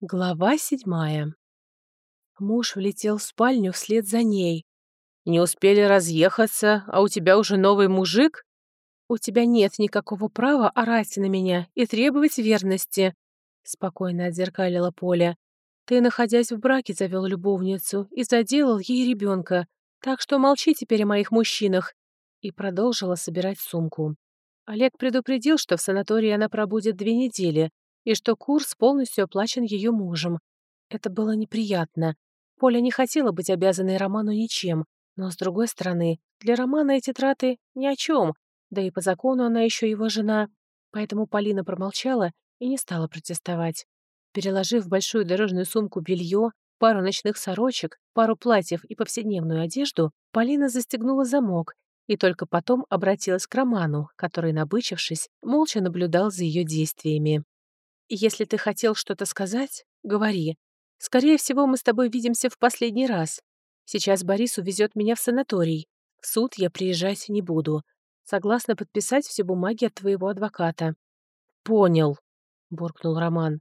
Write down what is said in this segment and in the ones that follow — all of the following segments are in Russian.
Глава седьмая. Муж влетел в спальню вслед за ней. «Не успели разъехаться, а у тебя уже новый мужик?» «У тебя нет никакого права орать на меня и требовать верности», — спокойно отзеркалила Поля. «Ты, находясь в браке, завел любовницу и заделал ей ребенка, так что молчи теперь о моих мужчинах», и продолжила собирать сумку. Олег предупредил, что в санатории она пробудет две недели, и что курс полностью оплачен ее мужем. Это было неприятно. Поля не хотела быть обязанной Роману ничем, но, с другой стороны, для Романа эти траты ни о чем, да и по закону она еще его жена. Поэтому Полина промолчала и не стала протестовать. Переложив в большую дорожную сумку белье, пару ночных сорочек, пару платьев и повседневную одежду, Полина застегнула замок и только потом обратилась к Роману, который, набычившись, молча наблюдал за ее действиями. Если ты хотел что-то сказать, говори. Скорее всего, мы с тобой видимся в последний раз. Сейчас Борис увезет меня в санаторий. В суд я приезжать не буду. Согласна подписать все бумаги от твоего адвоката». «Понял», — буркнул Роман.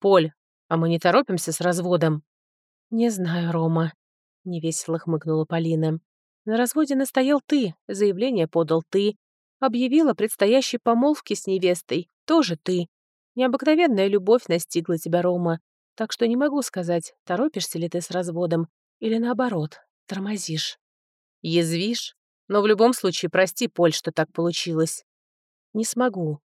«Поль, а мы не торопимся с разводом?» «Не знаю, Рома», — невесело хмыкнула Полина. «На разводе настоял ты, заявление подал ты. Объявила предстоящей помолвке с невестой, тоже ты. Необыкновенная любовь настигла тебя, Рома, так что не могу сказать, торопишься ли ты с разводом или, наоборот, тормозишь. Язвишь? Но в любом случае прости, Поль, что так получилось. Не смогу.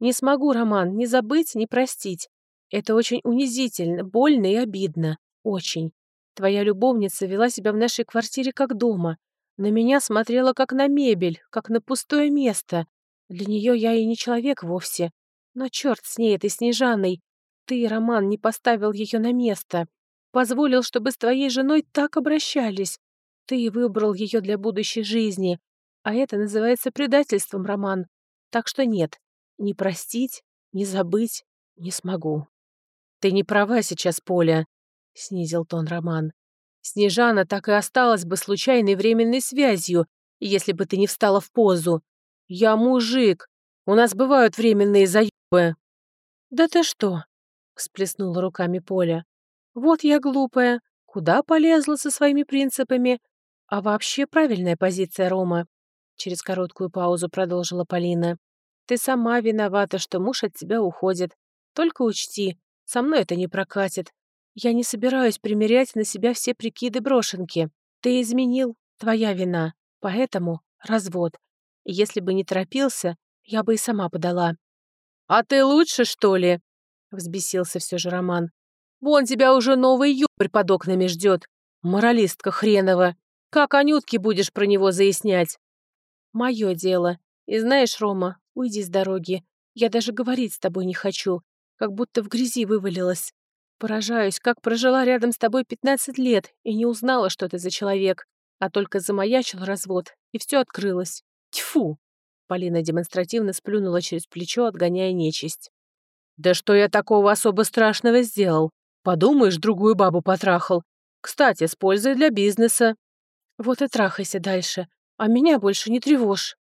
Не смогу, Роман, ни забыть, ни простить. Это очень унизительно, больно и обидно. Очень. Твоя любовница вела себя в нашей квартире как дома. На меня смотрела как на мебель, как на пустое место. Для нее я и не человек вовсе. Но черт с ней, этой Снежаной. Ты, Роман, не поставил ее на место. Позволил, чтобы с твоей женой так обращались. Ты выбрал ее для будущей жизни. А это называется предательством, Роман. Так что нет, не простить, не забыть не смогу. Ты не права сейчас, Поля, — снизил тон Роман. Снежана так и осталась бы случайной временной связью, если бы ты не встала в позу. Я мужик. У нас бывают временные заебы. Б. «Да ты что?» — всплеснула руками Поля. «Вот я глупая. Куда полезла со своими принципами? А вообще правильная позиция Рома». Через короткую паузу продолжила Полина. «Ты сама виновата, что муж от тебя уходит. Только учти, со мной это не прокатит. Я не собираюсь примерять на себя все прикиды брошенки. Ты изменил, твоя вина. Поэтому развод. Если бы не торопился, я бы и сама подала. «А ты лучше, что ли?» — взбесился все же Роман. «Вон тебя уже новый ёбрь под окнами ждет. Моралистка хренова. Как Анютке будешь про него заяснять?» «Мое дело. И знаешь, Рома, уйди с дороги. Я даже говорить с тобой не хочу. Как будто в грязи вывалилась. Поражаюсь, как прожила рядом с тобой 15 лет и не узнала, что ты за человек, а только замаячил развод, и все открылось. Тьфу!» Полина демонстративно сплюнула через плечо, отгоняя нечисть. «Да что я такого особо страшного сделал? Подумаешь, другую бабу потрахал. Кстати, с пользой для бизнеса». «Вот и трахайся дальше, а меня больше не тревожь».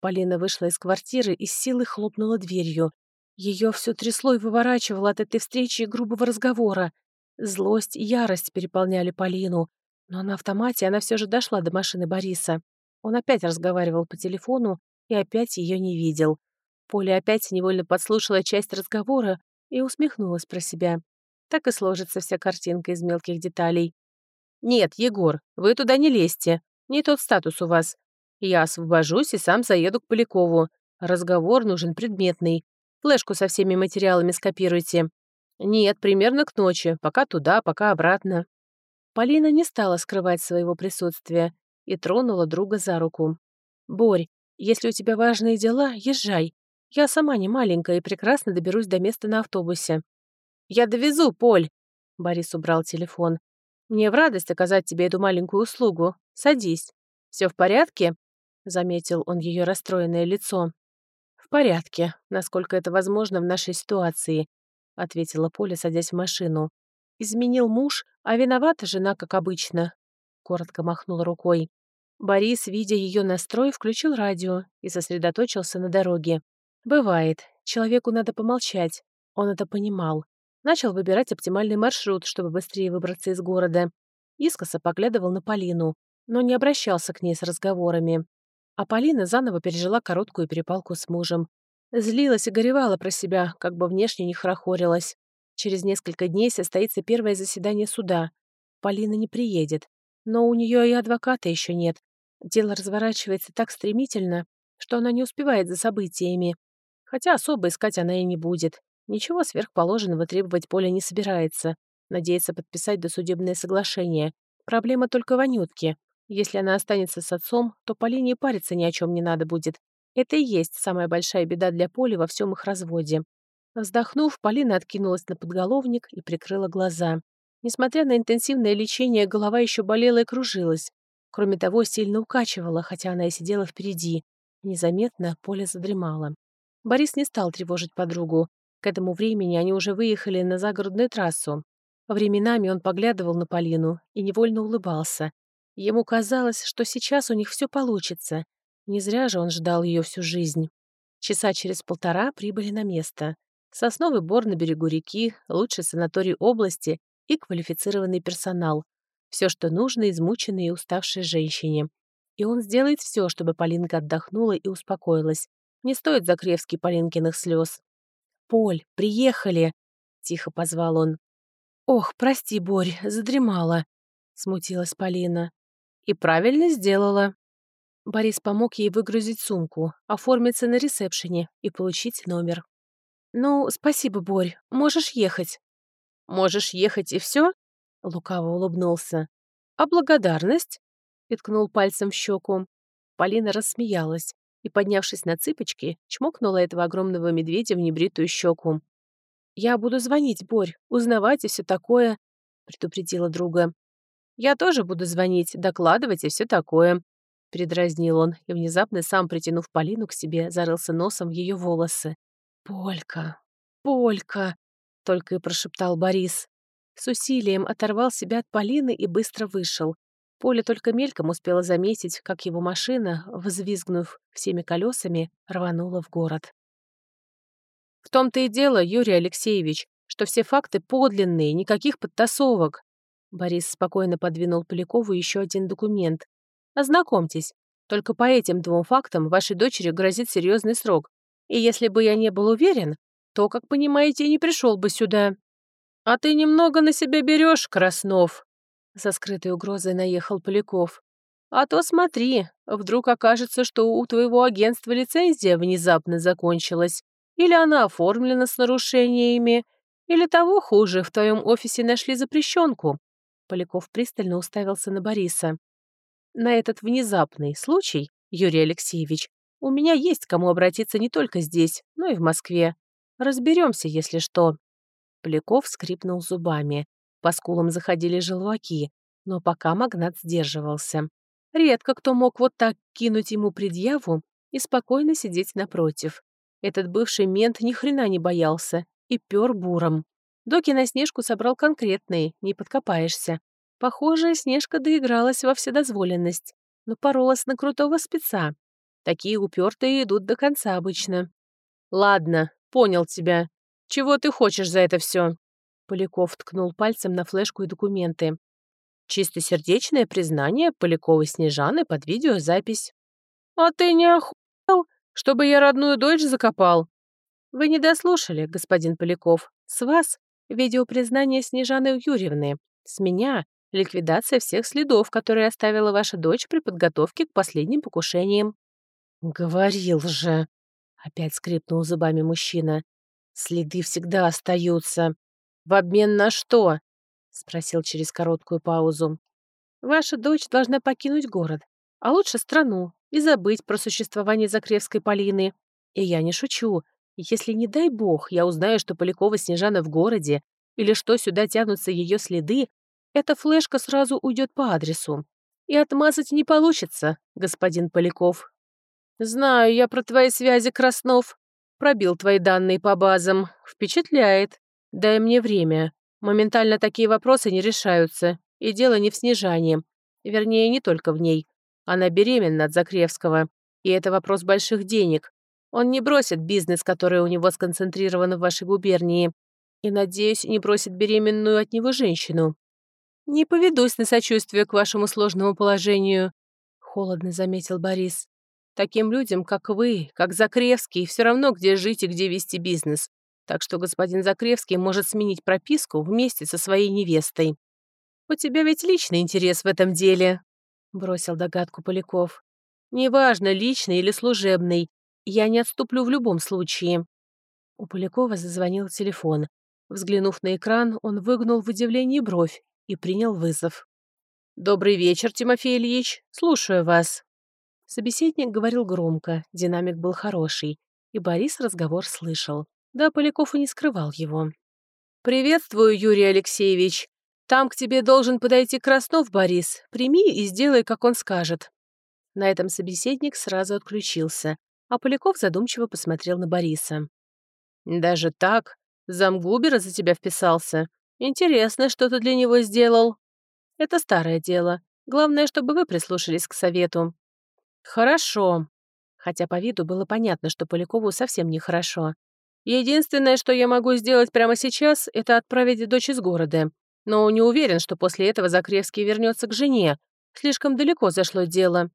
Полина вышла из квартиры и с силой хлопнула дверью. Ее все трясло и выворачивало от этой встречи и грубого разговора. Злость и ярость переполняли Полину, но на автомате она все же дошла до машины Бориса. Он опять разговаривал по телефону, и опять ее не видел. Поля опять невольно подслушала часть разговора и усмехнулась про себя. Так и сложится вся картинка из мелких деталей. «Нет, Егор, вы туда не лезьте. Не тот статус у вас. Я освобожусь и сам заеду к Полякову. Разговор нужен предметный. Флешку со всеми материалами скопируйте. Нет, примерно к ночи. Пока туда, пока обратно». Полина не стала скрывать своего присутствия и тронула друга за руку. «Борь, если у тебя важные дела, езжай. Я сама не маленькая и прекрасно доберусь до места на автобусе». «Я довезу, Поль!» Борис убрал телефон. «Мне в радость оказать тебе эту маленькую услугу. Садись. Все в порядке?» Заметил он ее расстроенное лицо. «В порядке, насколько это возможно в нашей ситуации», ответила Поля, садясь в машину. «Изменил муж, а виновата жена, как обычно», коротко махнула рукой. Борис, видя ее настрой, включил радио и сосредоточился на дороге. Бывает, человеку надо помолчать. Он это понимал. Начал выбирать оптимальный маршрут, чтобы быстрее выбраться из города. Искоса поглядывал на Полину, но не обращался к ней с разговорами. А Полина заново пережила короткую перепалку с мужем. Злилась и горевала про себя, как бы внешне не хорохорилась. Через несколько дней состоится первое заседание суда. Полина не приедет. Но у нее и адвоката еще нет. Дело разворачивается так стремительно, что она не успевает за событиями. Хотя особо искать она и не будет. Ничего сверхположенного требовать Поля не собирается. Надеется подписать досудебное соглашение. Проблема только в Анютке. Если она останется с отцом, то Полине и париться ни о чем не надо будет. Это и есть самая большая беда для Поли во всем их разводе. Вздохнув, Полина откинулась на подголовник и прикрыла глаза. Несмотря на интенсивное лечение, голова еще болела и кружилась. Кроме того, сильно укачивала, хотя она и сидела впереди. Незаметно Поля задремала. Борис не стал тревожить подругу. К этому времени они уже выехали на загородную трассу. Временами он поглядывал на Полину и невольно улыбался. Ему казалось, что сейчас у них все получится. Не зря же он ждал ее всю жизнь. Часа через полтора прибыли на место. Сосновый бор на берегу реки, лучший санаторий области и квалифицированный персонал. Все, что нужно измученной и уставшей женщине. И он сделает все, чтобы Полинка отдохнула и успокоилась. Не стоит Закревский Полинкиных слез. «Поль, приехали!» — тихо позвал он. «Ох, прости, Борь, задремала», — смутилась Полина. «И правильно сделала». Борис помог ей выгрузить сумку, оформиться на ресепшене и получить номер. «Ну, спасибо, Борь, можешь ехать». «Можешь ехать и все? Лукаво улыбнулся. «А благодарность?» — Петкнул пальцем в щеку. Полина рассмеялась и, поднявшись на цыпочки, чмокнула этого огромного медведя в небритую щеку. «Я буду звонить, Борь, узнавать и все такое», — предупредила друга. «Я тоже буду звонить, докладывать и все такое», — передразнил он и, внезапно сам притянув Полину к себе, зарылся носом в ее волосы. «Полька, Полька!» — только и прошептал Борис. С усилием оторвал себя от Полины и быстро вышел. Поля только мельком успела заметить, как его машина, взвизгнув всеми колесами, рванула в город. «В том-то и дело, Юрий Алексеевич, что все факты подлинные, никаких подтасовок». Борис спокойно подвинул Полякову еще один документ. «Ознакомьтесь. Только по этим двум фактам вашей дочери грозит серьезный срок. И если бы я не был уверен, то, как понимаете, не пришел бы сюда. «А ты немного на себя берешь, Краснов!» Со скрытой угрозой наехал Поляков. «А то смотри, вдруг окажется, что у твоего агентства лицензия внезапно закончилась, или она оформлена с нарушениями, или того хуже, в твоем офисе нашли запрещенку». Поляков пристально уставился на Бориса. «На этот внезапный случай, Юрий Алексеевич, у меня есть кому обратиться не только здесь, но и в Москве. Разберемся, если что». Поляков скрипнул зубами. По скулам заходили желваки, но пока магнат сдерживался. Редко кто мог вот так кинуть ему предъяву и спокойно сидеть напротив. Этот бывший мент ни хрена не боялся и пёр буром. Доки на Снежку собрал конкретные, не подкопаешься. Похоже, Снежка доигралась во вседозволенность, но поролась на крутого спеца. Такие упертые идут до конца обычно. «Ладно, понял тебя. Чего ты хочешь за это все? Поляков ткнул пальцем на флешку и документы. Чистосердечное признание Поляковой Снежаны под видеозапись. «А ты не охуел, чтобы я родную дочь закопал?» «Вы не дослушали, господин Поляков. С вас видеопризнание Снежаны Юрьевны. С меня ликвидация всех следов, которые оставила ваша дочь при подготовке к последним покушениям». «Говорил же!» — опять скрипнул зубами мужчина. Следы всегда остаются. В обмен на что? Спросил через короткую паузу. Ваша дочь должна покинуть город, а лучше страну, и забыть про существование Закревской Полины. И я не шучу. Если, не дай бог, я узнаю, что Полякова Снежана в городе, или что сюда тянутся ее следы, эта флешка сразу уйдет по адресу. И отмазать не получится, господин Поляков. Знаю я про твои связи, Краснов. Пробил твои данные по базам. Впечатляет. Дай мне время. Моментально такие вопросы не решаются. И дело не в снижании. Вернее, не только в ней. Она беременна от Закревского. И это вопрос больших денег. Он не бросит бизнес, который у него сконцентрирован в вашей губернии. и, надеюсь, не бросит беременную от него женщину. Не поведусь на сочувствие к вашему сложному положению, холодно заметил Борис. Таким людям, как вы, как Закревский, все равно, где жить и где вести бизнес. Так что господин Закревский может сменить прописку вместе со своей невестой. «У тебя ведь личный интерес в этом деле», — бросил догадку Поляков. «Неважно, личный или служебный. Я не отступлю в любом случае». У Полякова зазвонил телефон. Взглянув на экран, он выгнул в удивлении бровь и принял вызов. «Добрый вечер, Тимофей Ильич. Слушаю вас». Собеседник говорил громко, динамик был хороший, и Борис разговор слышал. Да, Поляков и не скрывал его. «Приветствую, Юрий Алексеевич. Там к тебе должен подойти Краснов Борис. Прими и сделай, как он скажет». На этом собеседник сразу отключился, а Поляков задумчиво посмотрел на Бориса. «Даже так? Замгубера за тебя вписался? Интересно, что ты для него сделал?» «Это старое дело. Главное, чтобы вы прислушались к совету». «Хорошо». Хотя по виду было понятно, что Полякову совсем нехорошо. Единственное, что я могу сделать прямо сейчас, это отправить дочь из города. Но не уверен, что после этого Закревский вернется к жене. Слишком далеко зашло дело.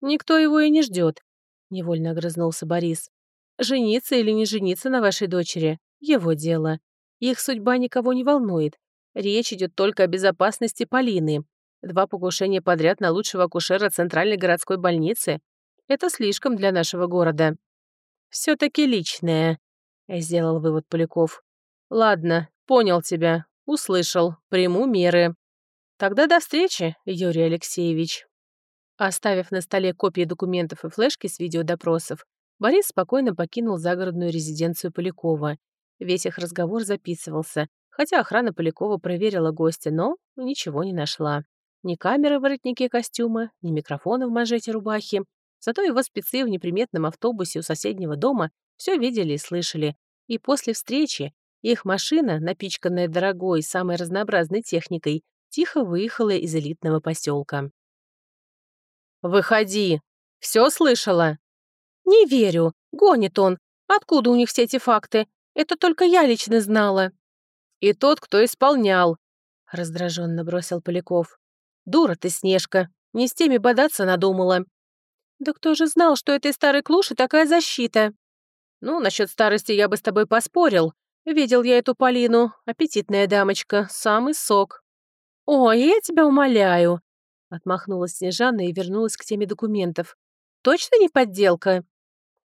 Никто его и не ждет. невольно огрызнулся Борис. Жениться или не жениться на вашей дочери — его дело. Их судьба никого не волнует. Речь идет только о безопасности Полины. Два покушения подряд на лучшего акушера Центральной городской больницы — это слишком для нашего города. все таки личное», Сделал вывод Поляков. Ладно, понял тебя. Услышал. Приму меры. Тогда до встречи, Юрий Алексеевич. Оставив на столе копии документов и флешки с видеодопросов, Борис спокойно покинул загородную резиденцию Полякова. Весь их разговор записывался, хотя охрана Полякова проверила гостя, но ничего не нашла. Ни камеры в воротнике костюма, ни микрофона в манжете рубахи. Зато его спецы в неприметном автобусе у соседнего дома все видели и слышали. И после встречи их машина, напичканная дорогой, самой разнообразной техникой, тихо выехала из элитного поселка. «Выходи! Все слышала?» «Не верю. Гонит он. Откуда у них все эти факты? Это только я лично знала». «И тот, кто исполнял», — раздраженно бросил Поляков. «Дура ты, Снежка. Не с теми бодаться надумала». «Да кто же знал, что этой старой клуши такая защита?» «Ну, насчет старости я бы с тобой поспорил. Видел я эту Полину, аппетитная дамочка, самый сок». «Ой, я тебя умоляю!» Отмахнулась Снежана и вернулась к теме документов. «Точно не подделка?»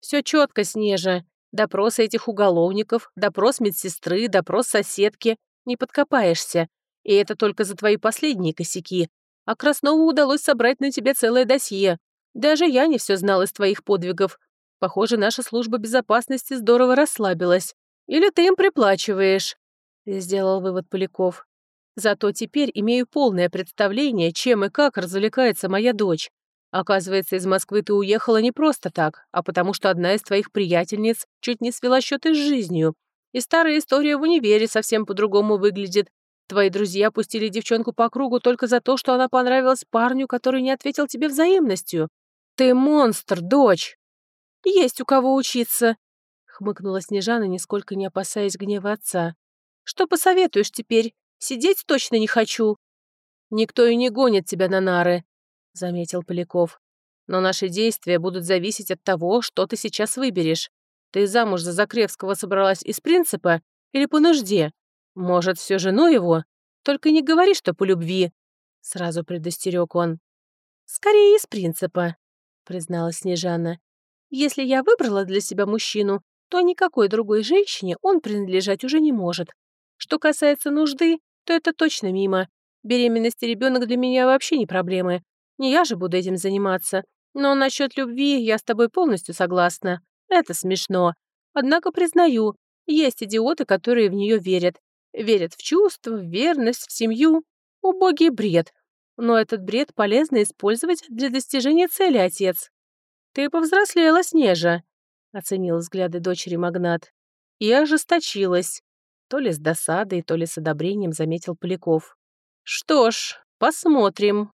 «Все четко, Снежа. Допросы этих уголовников, допрос медсестры, допрос соседки. Не подкопаешься. И это только за твои последние косяки. А Краснову удалось собрать на тебе целое досье. Даже я не все знал из твоих подвигов, Похоже, наша служба безопасности здорово расслабилась. Или ты им приплачиваешь?» Сделал вывод Поляков. «Зато теперь имею полное представление, чем и как развлекается моя дочь. Оказывается, из Москвы ты уехала не просто так, а потому что одна из твоих приятельниц чуть не свела счеты с жизнью. И старая история в универе совсем по-другому выглядит. Твои друзья пустили девчонку по кругу только за то, что она понравилась парню, который не ответил тебе взаимностью. Ты монстр, дочь!» Есть у кого учиться!» — хмыкнула Снежана, нисколько не опасаясь гнева отца. «Что посоветуешь теперь? Сидеть точно не хочу!» «Никто и не гонит тебя на нары», — заметил Поляков. «Но наши действия будут зависеть от того, что ты сейчас выберешь. Ты замуж за Закревского собралась из принципа или по нужде? Может, все жену его? Только не говори, что по любви!» Сразу предостерег он. «Скорее из принципа», — призналась Снежана. Если я выбрала для себя мужчину, то никакой другой женщине он принадлежать уже не может. Что касается нужды, то это точно мимо. Беременность и ребенок для меня вообще не проблемы. Не я же буду этим заниматься. Но насчет любви я с тобой полностью согласна. Это смешно. Однако признаю, есть идиоты, которые в нее верят. Верят в чувства, в верность, в семью. Убогий бред. Но этот бред полезно использовать для достижения цели, отец. «Ты повзрослела, Снежа», — оценил взгляды дочери магнат. «И ожесточилась». То ли с досадой, то ли с одобрением заметил Поляков. «Что ж, посмотрим».